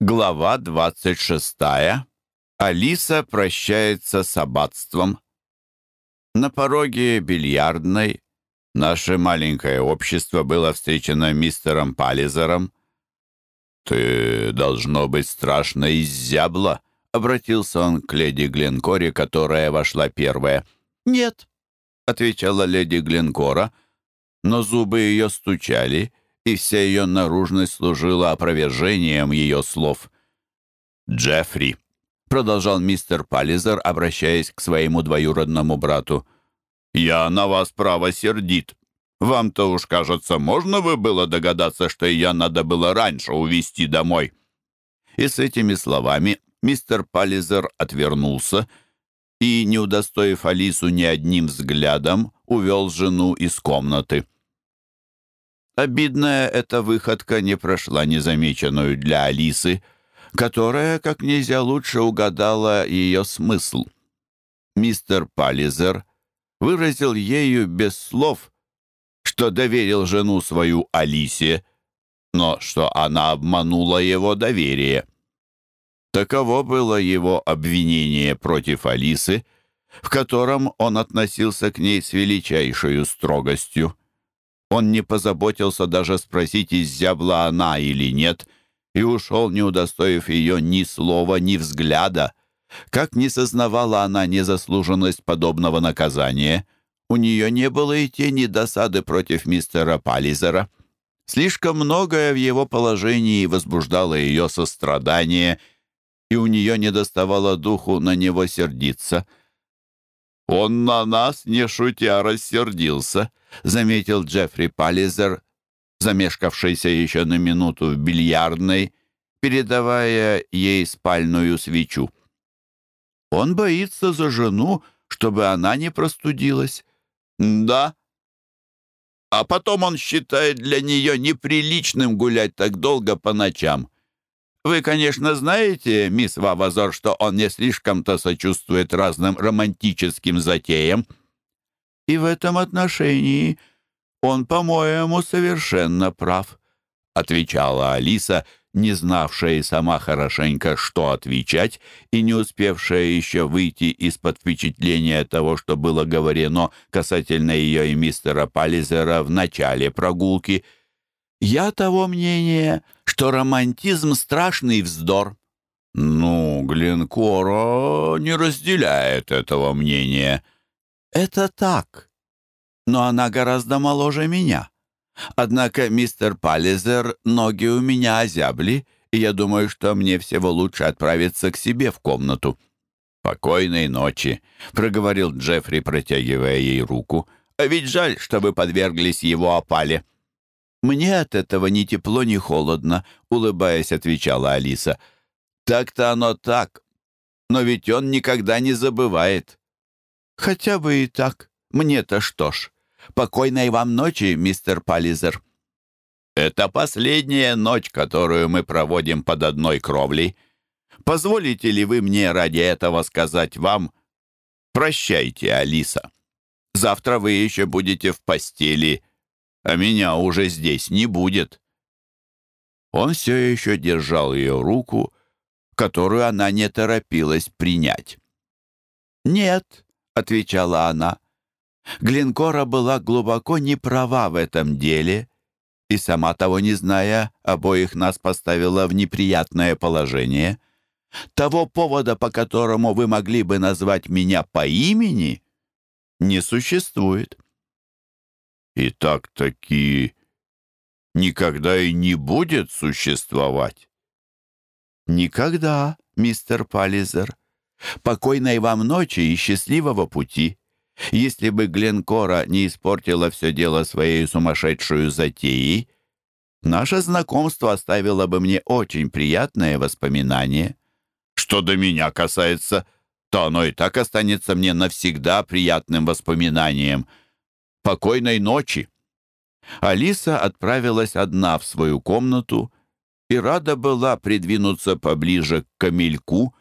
Глава 26. Алиса прощается с аббатством. На пороге бильярдной наше маленькое общество было встречено мистером Паллизером. «Ты, должно быть, страшно изябла», — обратился он к леди Гленкоре, которая вошла первая. «Нет», — отвечала леди Гленкора, но зубы ее стучали, и вся ее наружность служила опровержением ее слов. «Джеффри», — продолжал мистер Пализер, обращаясь к своему двоюродному брату, «я на вас право сердит. Вам-то уж, кажется, можно бы было догадаться, что ее надо было раньше увезти домой». И с этими словами мистер Пализер отвернулся и, не удостоив Алису ни одним взглядом, увел жену из комнаты. Обидная эта выходка не прошла незамеченную для Алисы, которая как нельзя лучше угадала ее смысл. Мистер Паллизер выразил ею без слов, что доверил жену свою Алисе, но что она обманула его доверие. Таково было его обвинение против Алисы, в котором он относился к ней с величайшей строгостью. Он не позаботился даже спросить, изябла она или нет, и ушел, не удостоив ее ни слова, ни взгляда. Как не сознавала она незаслуженность подобного наказания, у нее не было и тени досады против мистера Паллизера. Слишком многое в его положении возбуждало ее сострадание, и у нее не недоставало духу на него сердиться — «Он на нас, не шутя, рассердился», — заметил Джеффри Паллизер, замешкавшийся еще на минуту в бильярдной, передавая ей спальную свечу. «Он боится за жену, чтобы она не простудилась». Вы, конечно, знаете, мисс Вавазор, что он не слишком-то сочувствует разным романтическим затеям. И в этом отношении он, по-моему, совершенно прав, — отвечала Алиса, не знавшая и сама хорошенько, что отвечать, и не успевшая еще выйти из-под впечатления того, что было говорено касательно ее и мистера Паллизера в начале прогулки — я того мнения, что романтизм — страшный вздор. Ну, Глинкора не разделяет этого мнения. Это так. Но она гораздо моложе меня. Однако, мистер Паллизер, ноги у меня озябли, и я думаю, что мне всего лучше отправиться к себе в комнату. «Покойной ночи», — проговорил Джеффри, протягивая ей руку. «А ведь жаль, что вы подверглись его опале». «Мне от этого ни тепло, ни холодно», — улыбаясь, отвечала Алиса. «Так-то оно так. Но ведь он никогда не забывает». «Хотя бы и так. Мне-то что ж. Покойной вам ночи, мистер Пализер. «Это последняя ночь, которую мы проводим под одной кровлей. Позволите ли вы мне ради этого сказать вам «Прощайте, Алиса». Завтра вы еще будете в постели а меня уже здесь не будет». Он все еще держал ее руку, которую она не торопилась принять. «Нет», — отвечала она, — Глинкора была глубоко не права в этом деле и, сама того не зная, обоих нас поставила в неприятное положение. Того повода, по которому вы могли бы назвать меня по имени, не существует. И так такие никогда и не будет существовать. Никогда, мистер Паллизер. Покойной вам ночи и счастливого пути. Если бы Гленкора не испортила все дело своей сумасшедшей затеей, наше знакомство оставило бы мне очень приятное воспоминание. Что до меня касается, то оно и так останется мне навсегда приятным воспоминанием — Покойной ночи!» Алиса отправилась одна в свою комнату и рада была придвинуться поближе к камельку,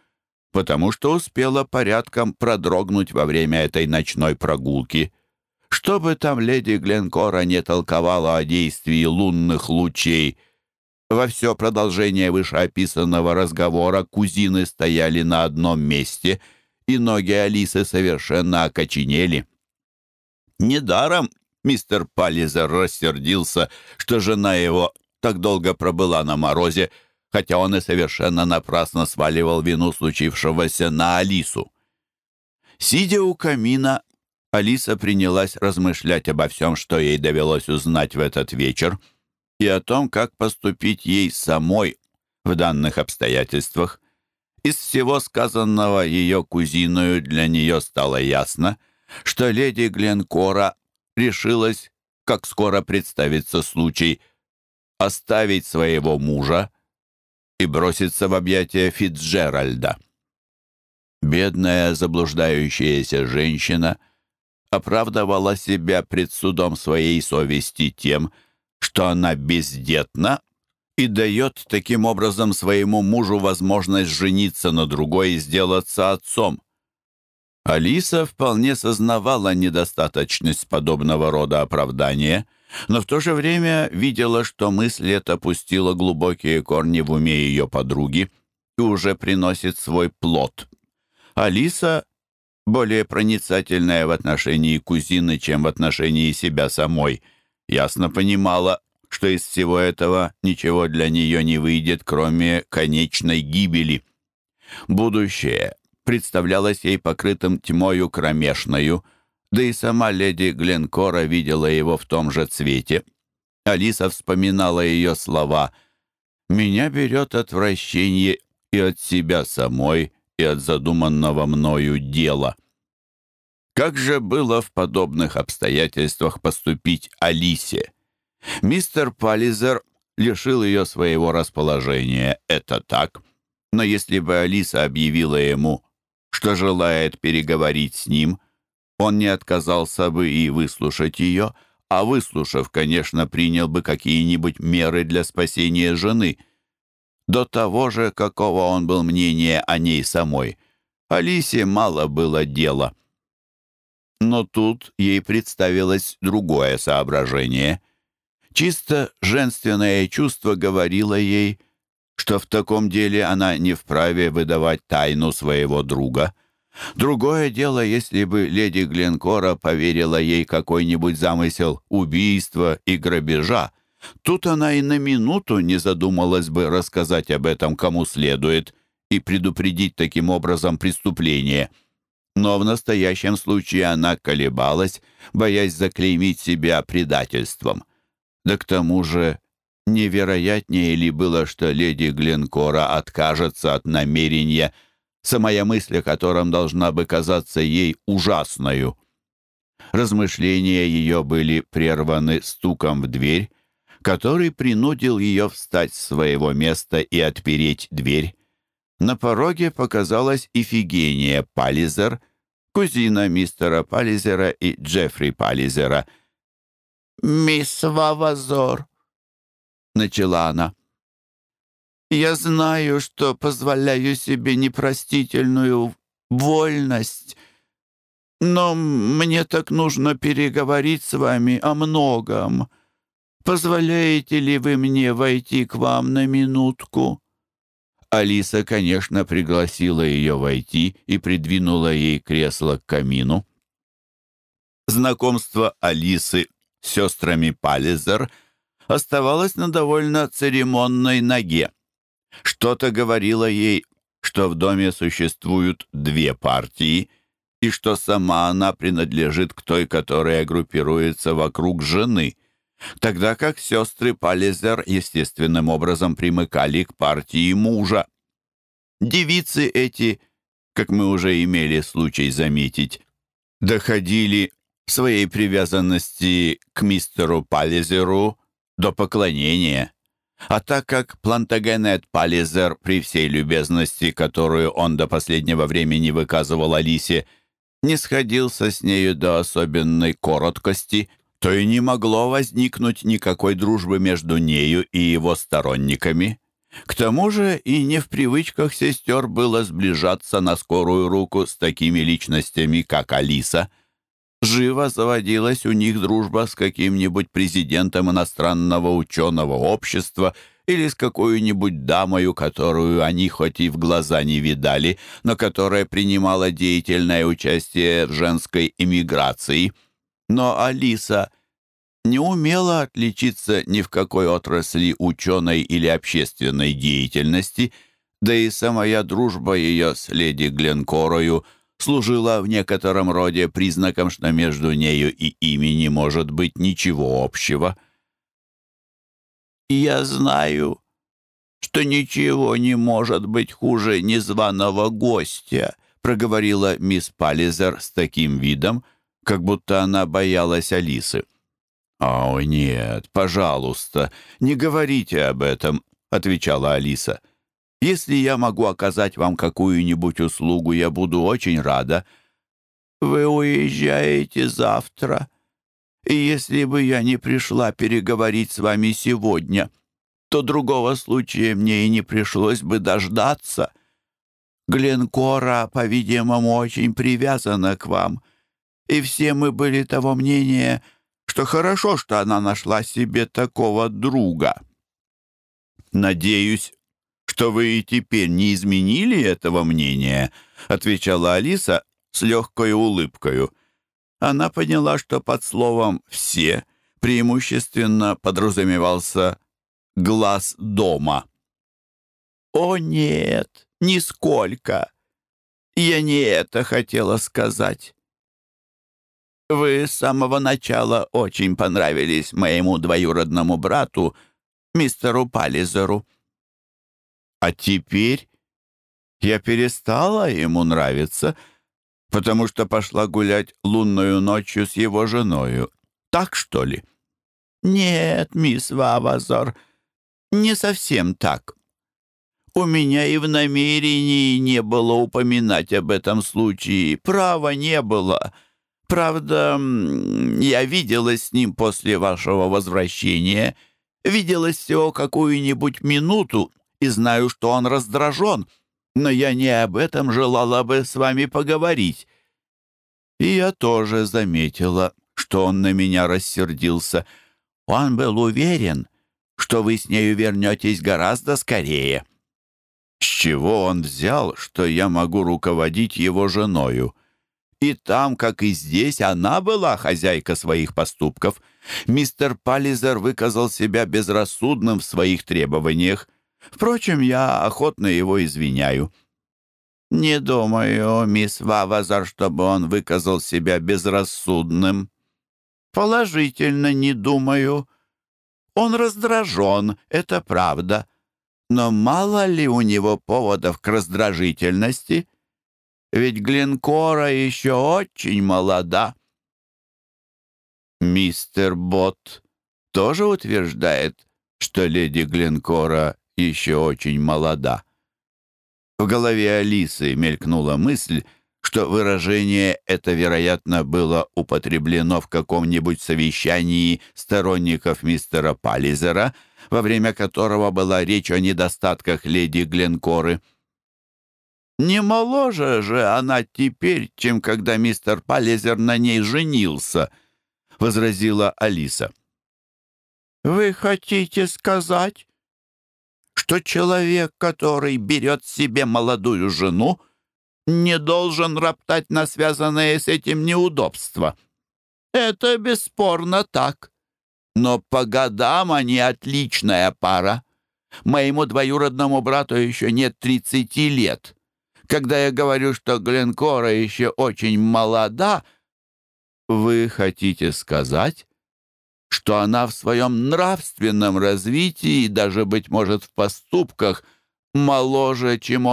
потому что успела порядком продрогнуть во время этой ночной прогулки. Что бы там леди Гленкора не толковала о действии лунных лучей, во все продолжение вышеописанного разговора кузины стояли на одном месте, и ноги Алисы совершенно окоченели. Недаром мистер Паллизер рассердился, что жена его так долго пробыла на морозе, хотя он и совершенно напрасно сваливал вину случившегося на Алису. Сидя у камина, Алиса принялась размышлять обо всем, что ей довелось узнать в этот вечер, и о том, как поступить ей самой в данных обстоятельствах. Из всего сказанного ее кузиною для нее стало ясно — что леди Гленкора решилась, как скоро представится случай, оставить своего мужа и броситься в объятия Фицджеральда. Бедная заблуждающаяся женщина оправдывала себя пред судом своей совести тем, что она бездетна и дает таким образом своему мужу возможность жениться на другой и сделаться отцом. Алиса вполне сознавала недостаточность подобного рода оправдания, но в то же время видела, что мысль эта пустила глубокие корни в уме ее подруги и уже приносит свой плод. Алиса, более проницательная в отношении кузины, чем в отношении себя самой, ясно понимала, что из всего этого ничего для нее не выйдет, кроме конечной гибели. Будущее представлялось ей покрытым тьмою кромешною, да и сама леди Гленкора видела его в том же цвете. Алиса вспоминала ее слова «Меня берет отвращение и от себя самой, и от задуманного мною дела». Как же было в подобных обстоятельствах поступить Алисе? Мистер Паллизер лишил ее своего расположения, это так. Но если бы Алиса объявила ему что желает переговорить с ним. Он не отказался бы и выслушать ее, а выслушав, конечно, принял бы какие-нибудь меры для спасения жены. До того же, какого он был мнения о ней самой. Алисе мало было дела. Но тут ей представилось другое соображение. Чисто женственное чувство говорило ей – что в таком деле она не вправе выдавать тайну своего друга. Другое дело, если бы леди Гленкора поверила ей какой-нибудь замысел убийства и грабежа. Тут она и на минуту не задумалась бы рассказать об этом кому следует и предупредить таким образом преступление. Но в настоящем случае она колебалась, боясь заклеймить себя предательством. Да к тому же Невероятнее ли было, что леди Гленкора откажется от намерения, самая мысль о котором должна бы казаться ей ужасною? Размышления ее были прерваны стуком в дверь, который принудил ее встать с своего места и отпереть дверь. На пороге показалась Ифигения Пализер, кузина мистера Пализера и Джеффри Пализера. «Мисс Вавазор», начала она. «Я знаю, что позволяю себе непростительную вольность, но мне так нужно переговорить с вами о многом. Позволяете ли вы мне войти к вам на минутку?» Алиса, конечно, пригласила ее войти и придвинула ей кресло к камину. Знакомство Алисы с сестрами Пализер – оставалась на довольно церемонной ноге. Что-то говорило ей, что в доме существуют две партии и что сама она принадлежит к той, которая группируется вокруг жены, тогда как сестры Палезер естественным образом примыкали к партии мужа. Девицы эти, как мы уже имели случай заметить, доходили своей привязанности к мистеру Палезеру до поклонения. А так как Плантагенет Пализер при всей любезности, которую он до последнего времени выказывал Алисе, не сходился с нею до особенной короткости, то и не могло возникнуть никакой дружбы между нею и его сторонниками. К тому же и не в привычках сестер было сближаться на скорую руку с такими личностями, как Алиса живо заводилась у них дружба с каким-нибудь президентом иностранного ученого общества или с какой-нибудь дамою, которую они хоть и в глаза не видали, но которая принимала деятельное участие в женской эмиграции. Но Алиса не умела отличиться ни в какой отрасли ученой или общественной деятельности, да и самая дружба ее с леди Гленкорою – служила в некотором роде признаком, что между нею и ими не может быть ничего общего. «Я знаю, что ничего не может быть хуже незваного гостя», проговорила мисс Паллизер с таким видом, как будто она боялась Алисы. А, «О, нет, пожалуйста, не говорите об этом», — отвечала Алиса. «Если я могу оказать вам какую-нибудь услугу, я буду очень рада». «Вы уезжаете завтра, и если бы я не пришла переговорить с вами сегодня, то другого случая мне и не пришлось бы дождаться. Гленкора, по-видимому, очень привязана к вам, и все мы были того мнения, — что хорошо, что она нашла себе такого друга. что вы и теперь не изменили этого мнения», — отвечала Алиса с легкой улыбкою. Она поняла, что под словом «все» преимущественно подразумевался «глаз дома». «О нет, нисколько! Я не это хотела сказать. Вы с самого начала очень понравились моему двоюродному брату, мистеру Паллизеру». А теперь я перестала ему нравиться, потому что пошла гулять лунную ночью с его женою. Так, что ли? Нет, мисс Вавазор, не совсем так. У меня и в намерении не было упоминать об этом случае. Права не было. — Правда, я виделась с ним после вашего возвращения, виделась всего какую-нибудь минуту и знаю, что он раздражен, но я не об этом желала бы с Впрочем, я охотно его извиняю. Не думаю, мисс Вавазар, чтобы он выказал себя безрассудным. Положительно не думаю. Он раздражен, это правда. Но мало ли у него поводов к раздражительности? Ведь Глинкора еще очень молода. Мистер Бот тоже утверждает, что леди Глинкора еще очень молода. В голове Алисы мелькнула мысль, что выражение это, вероятно, было употреблено в каком-нибудь совещании сторонников мистера Паллизера, во время которого была речь о недостатках леди Гленкоры. Не моложе же она теперь, чем когда мистер Паллизер на ней женился, — возразила Алиса. «Вы хотите сказать, что человек, который берет себе молодую жену, не должен роптать на связанное с этим неудобство? Это бесспорно так. Но по годам они отличная пара. Моему двоюродному брату еще нет тридцати лет». Когда я говорю, что Гленкора еще очень молода, вы хотите сказать, что она в своем нравственном развитии и даже, быть может, в поступках моложе, чем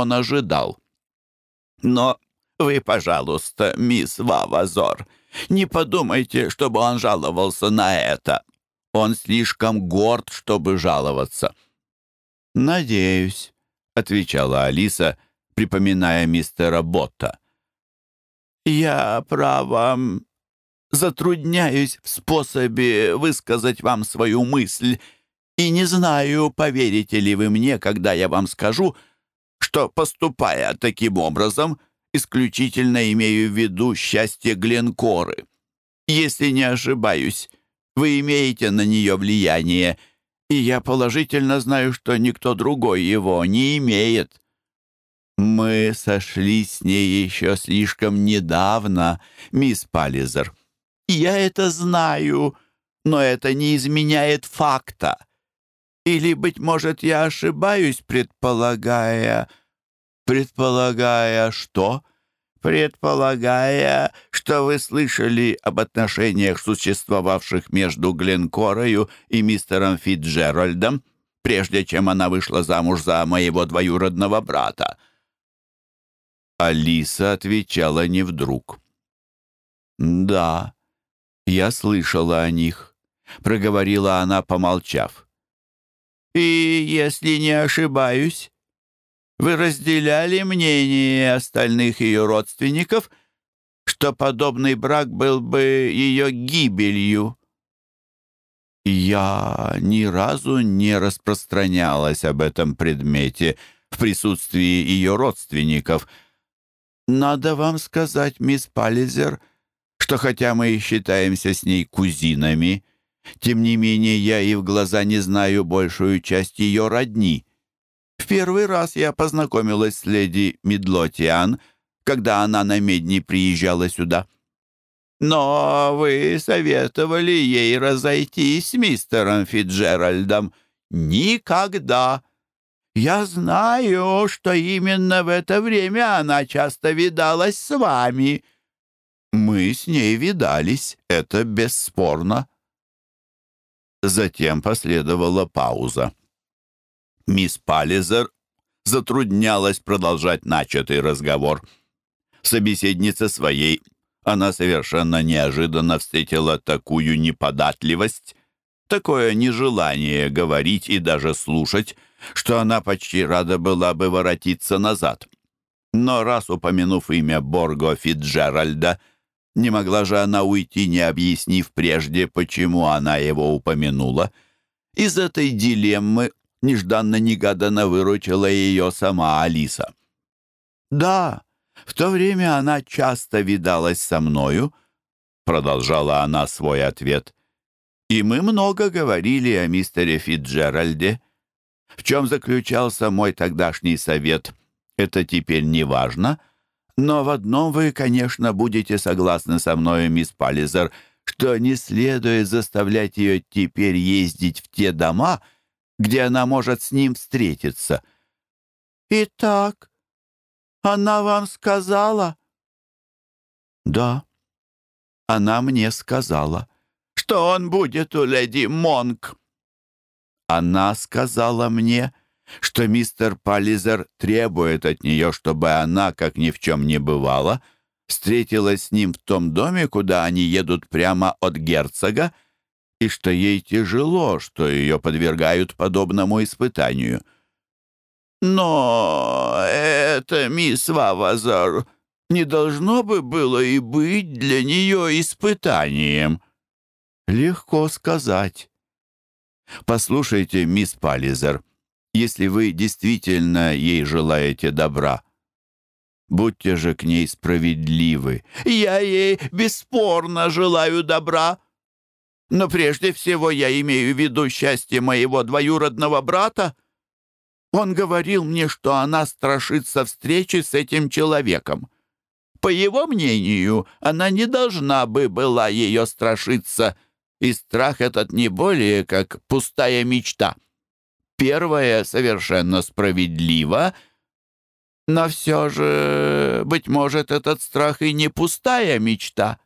он затрудняюсь в способе высказать вам свою мысль и не знаю, поверите ли вы мне, когда я вам скажу, что, поступая таким образом, исключительно имею в виду счастье Гленкоры. Если не ошибаюсь, вы имеете на нее влияние, и я положительно знаю, что никто другой его не имеет. Мы сошли с ней еще слишком недавно, мисс Паллизер». Я это знаю, но это не изменяет факта. Или, быть может, я ошибаюсь, предполагая... Предполагая что? Предполагая, что вы слышали об отношениях, существовавших между Гленкорою и мистером Фитджеральдом, прежде чем она вышла замуж за моего двоюродного брата. Алиса отвечала не вдруг. «Да, я слышала о них», — проговорила она, помолчав. «И, если не ошибаюсь, вы разделяли мнение остальных ее родственников, что подобный брак был бы ее гибелью». Я ни разу не распространялась об этом предмете в присутствии ее родственников. «Надо вам сказать, мисс Паллизер», — что хотя мы и считаемся с ней кузинами, тем не менее я и в глаза не знаю большую часть ее родни. В первый раз я познакомилась с леди Медлотиан, когда она на медни приезжала сюда. Но вы советовали ей Мы с ней видались, это бесспорно. Затем последовала пауза. Мисс Паллизер затруднялась продолжать начатый разговор. Собеседница своей она совершенно неожиданно встретила такую неподатливость, такое нежелание говорить и даже слушать, что она почти рада была бы воротиться назад. Но раз упомянув имя Борго Фитджеральда, не могла же она уйти, не объяснив прежде, почему она его упомянула. Из этой дилеммы нежданно-негаданно выручила ее сама Алиса. «Да, в то время она часто видалась со мною», — продолжала она свой ответ. «И мы много говорили о мистере Фитджеральде. В чем заключался мой тогдашний совет, это теперь не важно», — но в одном вы, конечно, будете согласны со мной, мисс Паллизер, что не следует заставлять ее теперь ездить в те дома, где она может с ним встретиться. «Итак, она вам сказала?» «Да, она мне сказала, что он будет у леди Монк». «Она сказала мне, — что мистер Паллизер требует от нее, чтобы она, как ни в чем не бывало, встретилась с ним в том доме, куда они едут прямо от герцога, и что ей тяжело, что ее подвергают подобному испытанию. «Но это, мисс если вы действительно ей желаете добра. Будьте же к ней справедливы. Я ей бесспорно желаю добра. Но прежде всего я имею в виду счастье моего двоюродного брата. Он говорил мне, что она страшится встречи с этим человеком. По его мнению, она не должна бы была ее страшиться, и страх этот не более как пустая мечта» первое совершенно справедливо, но все же, быть может, этот страх и не пустая мечта.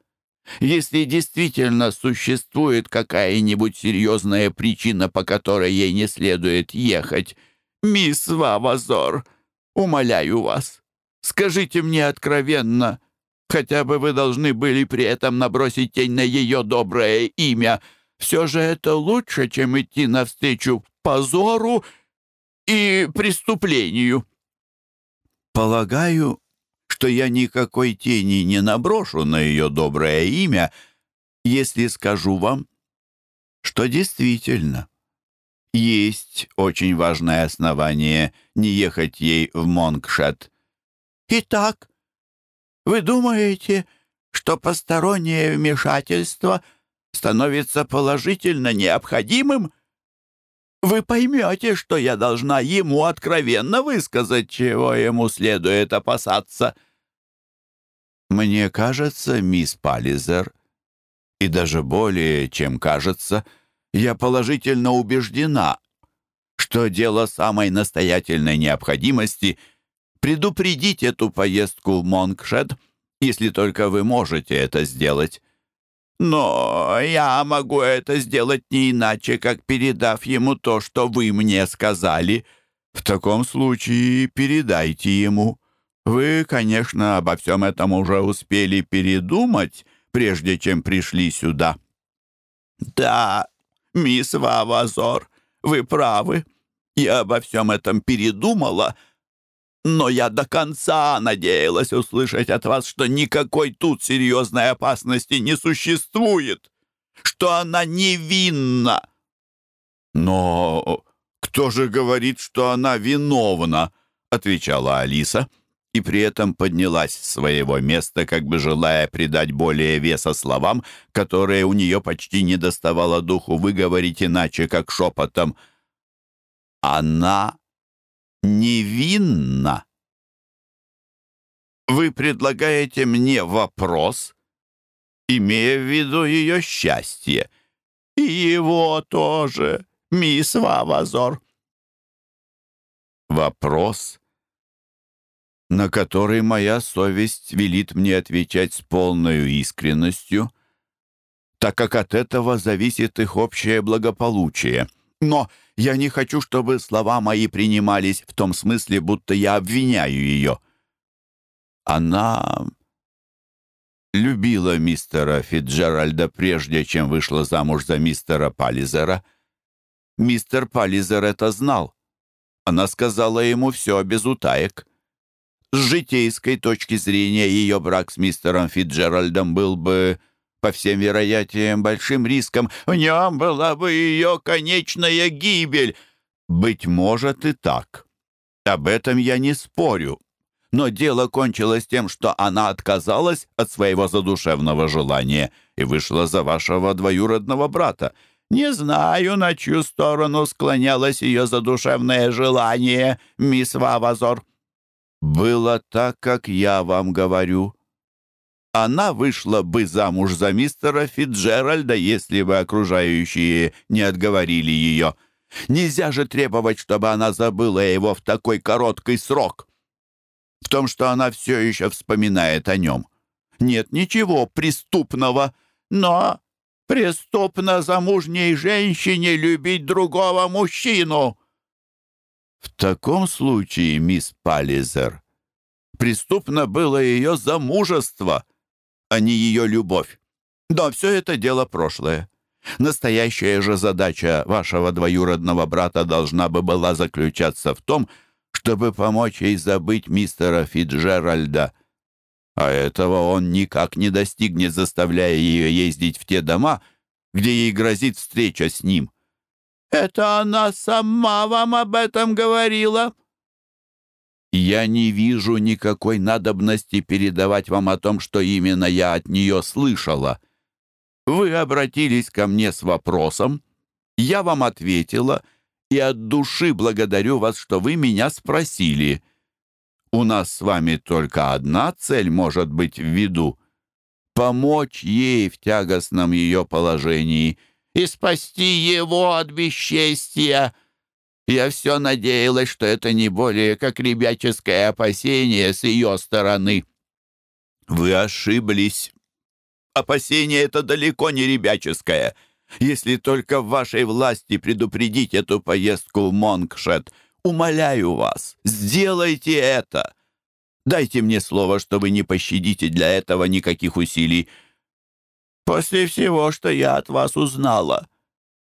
Если действительно существует какая-нибудь серьезная причина, по которой ей не следует ехать, мисс Вавазор, умоляю вас, скажите мне откровенно, хотя бы вы должны были при этом набросить тень на ее доброе имя — все же это лучше, чем идти навстречу позору и преступлению. Полагаю, что я никакой тени не наброшу на ее доброе имя, если скажу вам, что действительно есть очень важное основание не ехать ей в Монгшет. Итак, вы думаете, что постороннее вмешательство становится положительно необходимым? Вы поймете, что я должна ему откровенно высказать, чего ему следует опасаться. Мне кажется, мисс Паллизер, и даже более, чем кажется, я положительно убеждена, что дело самой настоятельной необходимости предупредить эту поездку в Монкшед, если только вы можете это сделать. Но я могу это сделать не иначе, как передав ему то, что вы мне сказали. В таком случае передайте ему. Вы, конечно, обо всем этом уже успели передумать, прежде чем пришли сюда». «Да, мисс Вавазор, вы правы. Я обо всем этом передумала, но я до конца надеялась услышать от вас, что никакой тут серьезной опасности не существует, что она невинна. Но кто же говорит, что она виновна? отвечала Алиса и при этом поднялась с своего места, как бы желая придать более веса словам, которые у нее почти не доставало духу выговорить иначе, как шепотом. «Она невинна. Вы предлагаете мне вопрос, имея в виду ее счастье. И его тоже, мисс Вавазор. Вопрос, на который моя совесть велит мне отвечать с полной искренностью, так как от этого зависит их общее благополучие. Но я не хочу, чтобы слова мои принимались в том смысле, будто я обвиняю ее. Она любила мистера Фитджеральда прежде, чем вышла замуж за мистера Паллизера. Мистер Паллизер это знал. Она сказала ему все без утаек. С житейской точки зрения ее брак По всем вероятиям, большим риском в нем была бы ее конечная гибель. Быть может и так. Об этом я не спорю. Но дело кончилось тем, что она отказалась от своего задушевного желания и вышла за вашего двоюродного брата. Не знаю, на чью сторону склонялось ее задушевное желание, мисс Вавазор. «Было так, как я вам говорю она вышла бы замуж за мистера Фитджеральда, если бы окружающие не отговорили ее. Нельзя же требовать, чтобы она забыла его в такой короткий срок. В том, что она все еще вспоминает о нем. Нет ничего преступного, но преступно замужней женщине любить другого мужчину. В таком случае, мисс Паллизер, преступно было ее замужество — а не ее любовь. Да, все это дело прошлое. Настоящая же задача вашего двоюродного брата должна бы была заключаться в том, чтобы помочь ей забыть мистера Фиджеральда. А этого он никак не достигнет, заставляя ее ездить в те дома, где ей грозит встреча с ним. «Это она сама вам об этом говорила», Я не вижу никакой надобности передавать вам о том, что именно я от нее слышала. Вы обратились ко мне с вопросом, я вам ответила, и от души благодарю вас, что вы меня спросили. У нас с вами только одна цель может быть в виду — Я все надеялась, что это не более как ребяческое опасение с ее стороны». «Вы ошиблись. Опасение это далеко не ребяческое. Если только в вашей власти предупредить эту поездку в Монкшет, умоляю вас, сделайте это. Дайте мне слово, что вы не пощадите для этого никаких усилий. После всего, что я от вас узнала,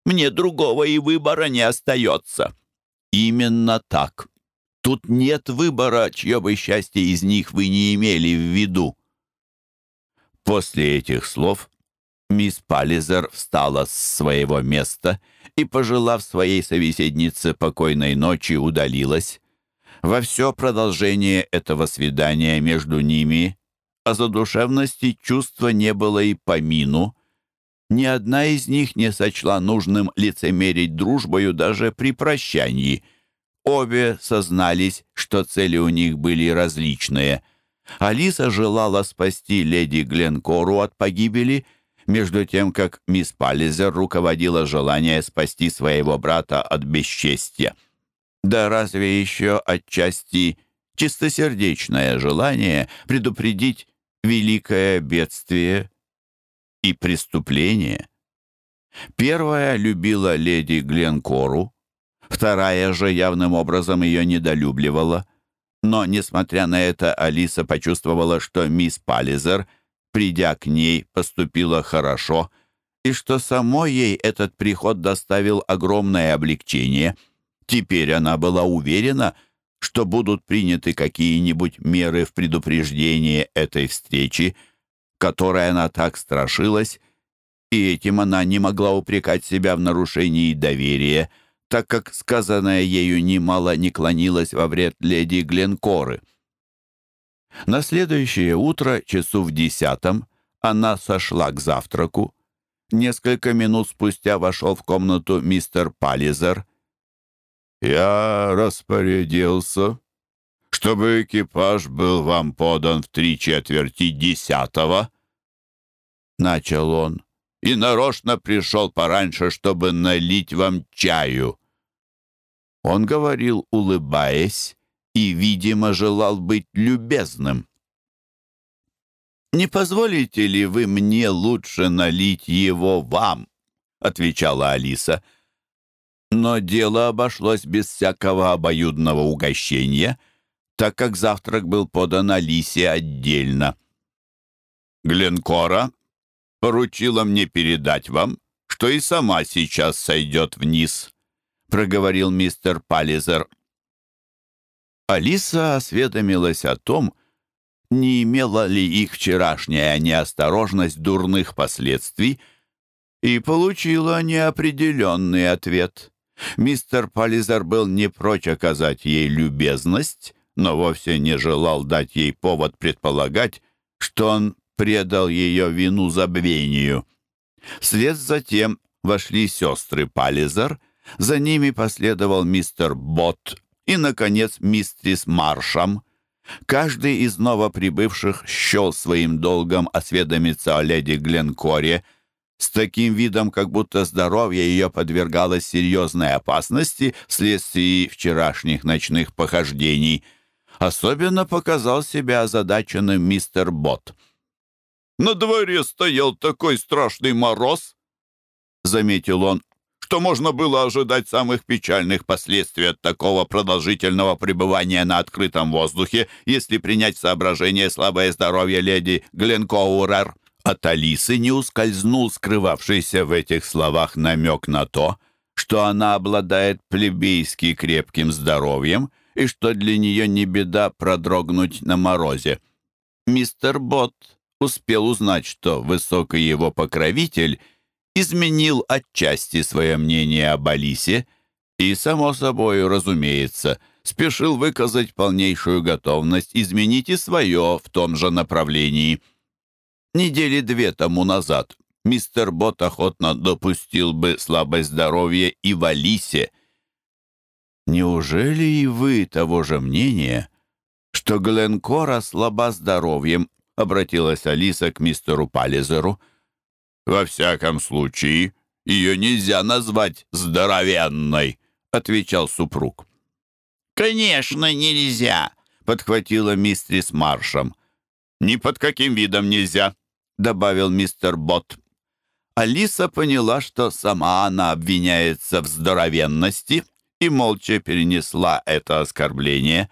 мне другого и выбора не остается». Именно так. Тут нет выбора, чье бы счастье из них вы не имели в виду. После этих слов мисс Паллизер встала с своего места и, пожелав своей собеседнице покойной ночи, удалилась. Во все продолжение этого свидания между ними о задушевности чувства не было и помину, ни одна из них не сочла нужным лицемерить дружбою даже при прощании. Обе сознались, что цели у них были различные. Алиса желала спасти леди Гленкору от погибели, между тем, как мисс Паллизер руководила желание спасти своего брата от бесчестья. Да разве еще отчасти чистосердечное желание предупредить великое бедствие – и преступление. Первая любила леди Гленкору, вторая же явным образом ее недолюбливала. Но, несмотря на это, Алиса почувствовала, что мисс Паллизер, придя к ней, поступила хорошо, и что самой ей этот приход доставил огромное облегчение. Теперь она была уверена, что будут приняты какие-нибудь меры в предупреждении этой встречи, которой она так страшилась, и этим она не могла упрекать себя в нарушении доверия, так как сказанное ею немало не клонилось во вред леди Гленкоры. На следующее утро, часу в десятом, она сошла к завтраку. Несколько минут спустя вошел в комнату мистер Паллизер. «Я распорядился», чтобы экипаж был вам подан в три четверти десятого», — начал он, «и нарочно пришел пораньше, чтобы налить вам чаю». Он говорил, улыбаясь, и, видимо, желал быть любезным. «Не позволите ли вы мне лучше налить его вам?» — отвечала Алиса. — но дело обошлось без всякого обоюдного угощения, так как завтрак был подан Алисе отдельно. «Гленкора поручила мне передать вам, что и сама сейчас сойдет вниз», — проговорил мистер Пализер. Алиса осведомилась о том, не имела ли их вчерашняя неосторожность дурных последствий, и получила неопределенный ответ. Мистер Пализер был не прочь оказать ей любезность, но вовсе не желал дать ей повод предполагать, что он предал ее вину забвению. Вслед за тем вошли сестры Паллизер, за ними последовал мистер Бот и, наконец, мистрис Маршам. Каждый из новоприбывших счел своим долгом осведомиться о леди Гленкоре — с таким видом, как будто здоровье ее подвергалось серьезной опасности вследствие вчерашних ночных похождений. Особенно показал себя озадаченным мистер Бот. «На дворе стоял такой страшный мороз», — заметил он, «что можно было ожидать самых печальных последствий от такого продолжительного пребывания на открытом воздухе, если принять в соображение слабое здоровье леди Гленкоурер». От Алисы не ускользнул скрывавшийся в этих словах намек на то, что она обладает плебейски крепким здоровьем и что для нее не беда продрогнуть на морозе. Мистер Бот успел узнать, что высокий его покровитель изменил отчасти свое мнение об Алисе и, само собой, разумеется, спешил выказать полнейшую готовность изменить и свое в том же направлении. Недели две тому назад мистер Бот охотно допустил бы слабость здоровья и в Алисе, Неужели и вы того же мнения, что Гленкора слаба здоровьем, обратилась Алиса к мистеру Паллизеру. Во всяком случае, ее нельзя назвать здоровенной, отвечал супруг. Конечно, нельзя, подхватила мистрис Маршем. «Ни под каким видом нельзя», — добавил мистер Бот. Алиса поняла, что сама она обвиняется в здоровенности, и молча перенесла это оскорбление.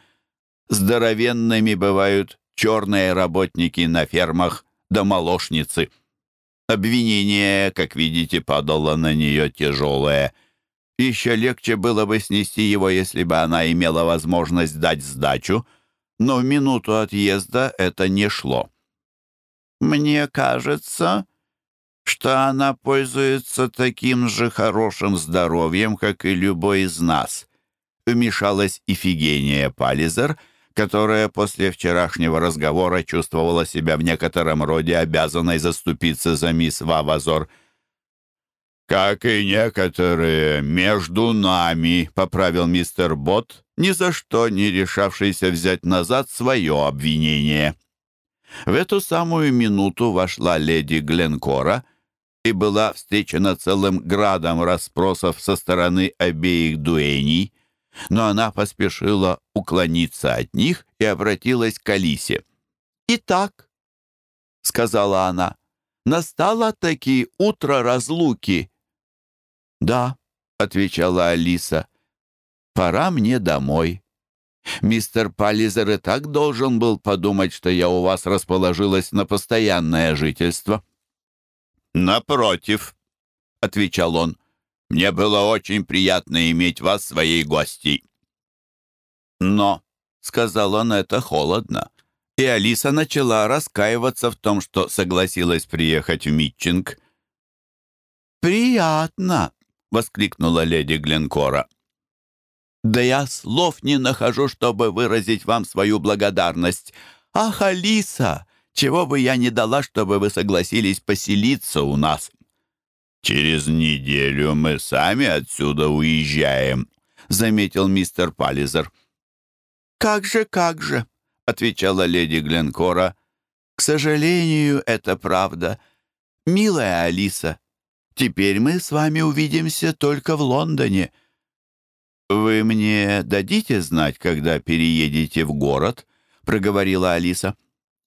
Здоровенными бывают черные работники на фермах да молочницы. Обвинение, как видите, падало на нее тяжелое. Еще легче было бы снести его, если бы она имела возможность дать сдачу, но в минуту отъезда это не шло. «Мне кажется, что она пользуется таким же хорошим здоровьем, как и любой из нас», — вмешалась Ифигения Пализер, которая после вчерашнего разговора чувствовала себя в некотором роде обязанной заступиться за мисс Вавазор. «Как и некоторые между нами», — поправил мистер Бот, ни за и была встречена целым градом расспросов со стороны обеих дуэний, но она поспешила уклониться от них и обратилась к Алисе. «Итак», — сказала она, — «настало таки утро разлуки». «Да», — отвечала Алиса, — «пора мне домой». «Мистер Паллизер и так должен был подумать, что я у вас расположилась на постоянное жительство». «Напротив», — отвечал он, — «мне было очень приятно иметь вас своей гостьей». «Но», — сказал он, — «это холодно». И Алиса начала раскаиваться в том, что согласилась приехать в Митчинг. «Приятно!» — воскликнула леди Гленкора. «Да я слов не нахожу, чтобы выразить вам свою благодарность. Ах, Алиса, чего бы я ни дала, чтобы вы согласились поселиться у нас». «Через неделю мы сами отсюда уезжаем», — заметил мистер Пализер. «Как же, как же», — отвечала леди Гленкора. «К сожалению, это правда. Милая Алиса, теперь мы с вами увидимся только в Лондоне». «Вы мне дадите знать, когда переедете в город?» — проговорила Алиса.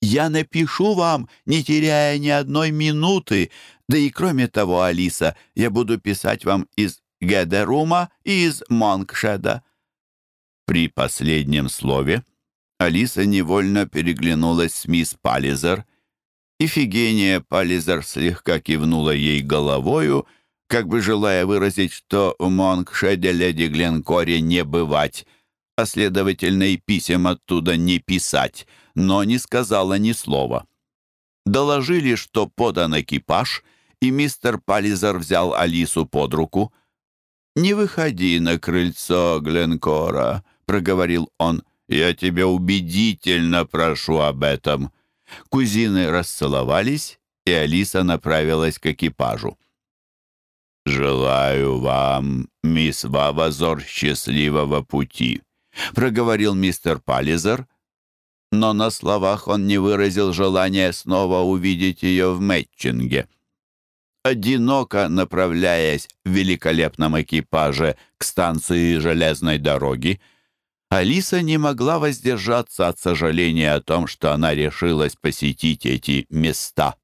«Я напишу вам, не теряя ни одной минуты. Да и кроме того, Алиса, я буду писать вам из Гедерума и из Монкшеда». При последнем слове Алиса невольно переглянулась с мисс Паллизер. Ифигения Паллизер слегка кивнула ей головою — но не сказала ни слова. Доложили, что подан экипаж, и мистер Паллизер взял Алису под руку. «Не выходи на крыльцо, Гленкора», — проговорил он. «Я тебя убедительно прошу об этом». Кузины расцеловались, и Алиса направилась к экипажу. «Желаю вам, мисс Вавазор, счастливого пути», — проговорил мистер Паллизер, — но на словах он не выразил желания снова увидеть ее в Мэтчинге. Одиноко направляясь в великолепном экипаже к станции железной дороги, Алиса не могла воздержаться от сожаления о том, что она решилась посетить эти места.